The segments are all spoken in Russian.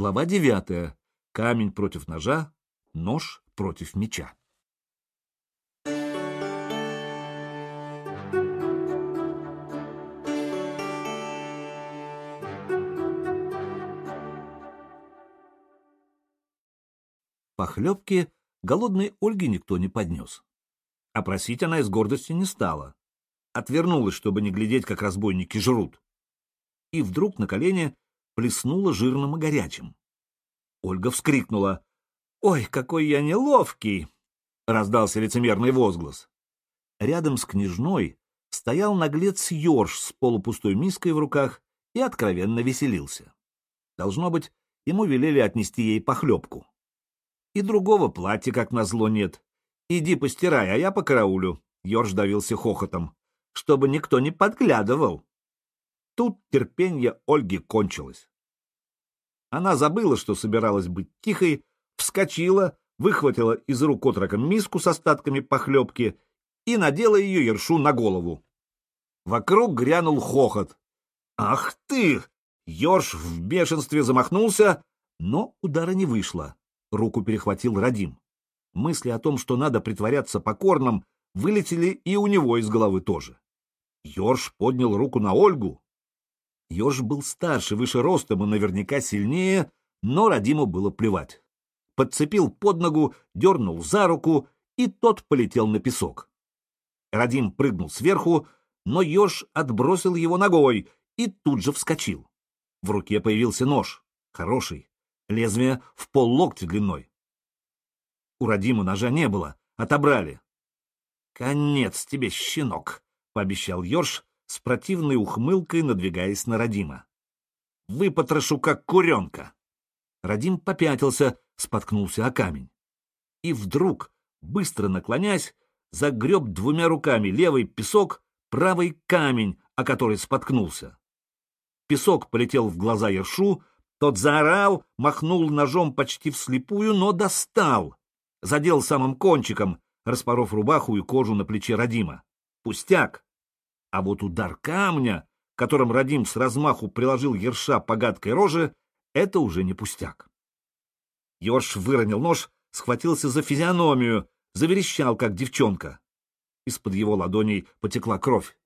Глава девятая. Камень против ножа, нож против меча. Похлебки голодной Ольге никто не поднес. А просить она из гордости не стала. Отвернулась, чтобы не глядеть, как разбойники жрут. И вдруг на колени плеснула жирным и горячим. Ольга вскрикнула. «Ой, какой я неловкий!» — раздался лицемерный возглас. Рядом с княжной стоял наглец Ёрш с полупустой миской в руках и откровенно веселился. Должно быть, ему велели отнести ей похлебку. И другого платья, как назло, нет. Иди постирай, а я по караулю. Ёрш давился хохотом. Чтобы никто не подглядывал. Тут терпение Ольги кончилось. Она забыла, что собиралась быть тихой, вскочила, выхватила из рук отрока миску с остатками похлебки и надела ее ершу на голову. Вокруг грянул хохот. «Ах ты!» Ёрш в бешенстве замахнулся, но удара не вышло. Руку перехватил Радим. Мысли о том, что надо притворяться покорным, вылетели и у него из головы тоже. Ёрш поднял руку на Ольгу. Ёрш был старше, выше ростом и наверняка сильнее, но Радиму было плевать. Подцепил под ногу, дернул за руку, и тот полетел на песок. Радим прыгнул сверху, но Ёж отбросил его ногой и тут же вскочил. В руке появился нож, хороший, лезвие в пол локтя длиной. У Радима ножа не было, отобрали. «Конец тебе, щенок!» — пообещал Ёрш, с противной ухмылкой надвигаясь на Радима. «Выпотрошу, как куренка!» Радим попятился, споткнулся о камень. И вдруг, быстро наклонясь, загреб двумя руками левый песок, правый камень, о который споткнулся. Песок полетел в глаза Ершу, тот заорал, махнул ножом почти вслепую, но достал. Задел самым кончиком, распоров рубаху и кожу на плече Радима. Пустяк. А вот удар камня, которым Радим с размаху приложил Ерша по гадкой роже, это уже не пустяк. Ерш выронил нож, схватился за физиономию, заверещал, как девчонка. Из-под его ладоней потекла кровь.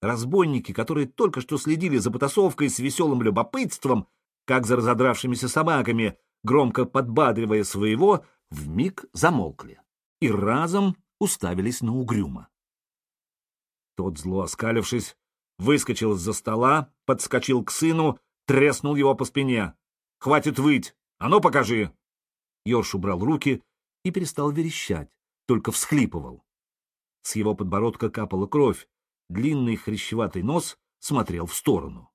Разбойники, которые только что следили за потасовкой с веселым любопытством, как за разодравшимися собаками, громко подбадривая своего, вмиг замолкли и разом уставились на угрюма. Тот, зло оскалившись, выскочил из-за стола, подскочил к сыну, треснул его по спине. «Хватит выть! А ну, покажи!» Ёрш убрал руки и перестал верещать, только всхлипывал. С его подбородка капала кровь, длинный хрящеватый нос смотрел в сторону.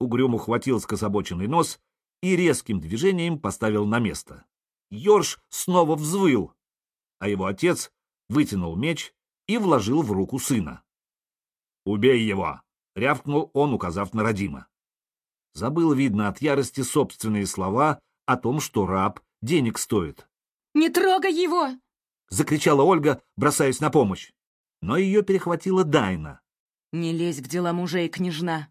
Угрюм ухватил скособоченный нос и резким движением поставил на место. Ёрш снова взвыл, а его отец вытянул меч и вложил в руку сына. «Убей его!» — рявкнул он, указав на Родима. Забыл, видно, от ярости собственные слова о том, что раб денег стоит. «Не трогай его!» — закричала Ольга, бросаясь на помощь но ее перехватила Дайна. «Не лезь в дела мужей, княжна!»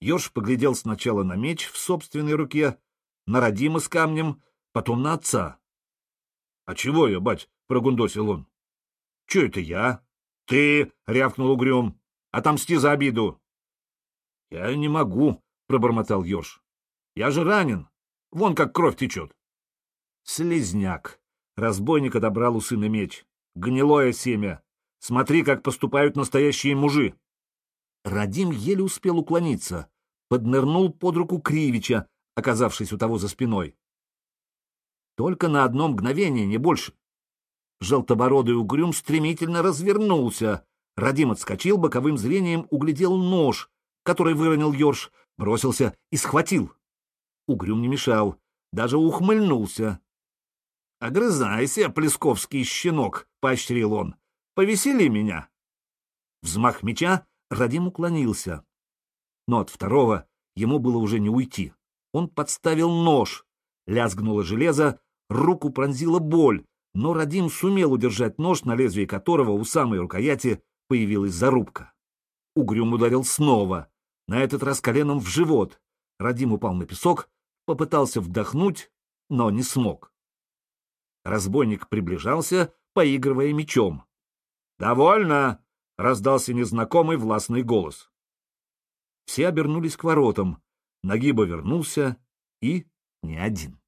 Ёж поглядел сначала на меч в собственной руке, на Родима с камнем, потом на отца. — А чего я, бать? — прогундосил он. — Че это я? — Ты! — рявкнул угрюм. — Отомсти за обиду! — Я не могу, — пробормотал Ёж. — Я же ранен. Вон как кровь течет. Слизняк. Разбойник отобрал у сына меч. Гнилое семя. Смотри, как поступают настоящие мужи. Радим еле успел уклониться, поднырнул под руку Кривича, оказавшись у того за спиной. Только на одно мгновение, не больше. Желтобородый угрюм стремительно развернулся. Радим отскочил, боковым зрением углядел нож, который выронил Ёрш, бросился и схватил. Угрюм не мешал, даже ухмыльнулся. — Огрызайся, плесковский щенок, — поощрил он. Повесели меня. Взмах меча Радим уклонился. Но от второго ему было уже не уйти. Он подставил нож. Лязгнуло железо, руку пронзила боль, но Радим сумел удержать нож, на лезвии которого у самой рукояти появилась зарубка. Угрюм ударил снова, на этот раз коленом в живот. Радим упал на песок, попытался вдохнуть, но не смог. Разбойник приближался, поигрывая мечом. «Довольно!» — раздался незнакомый властный голос. Все обернулись к воротам. Нагиба вернулся и не один.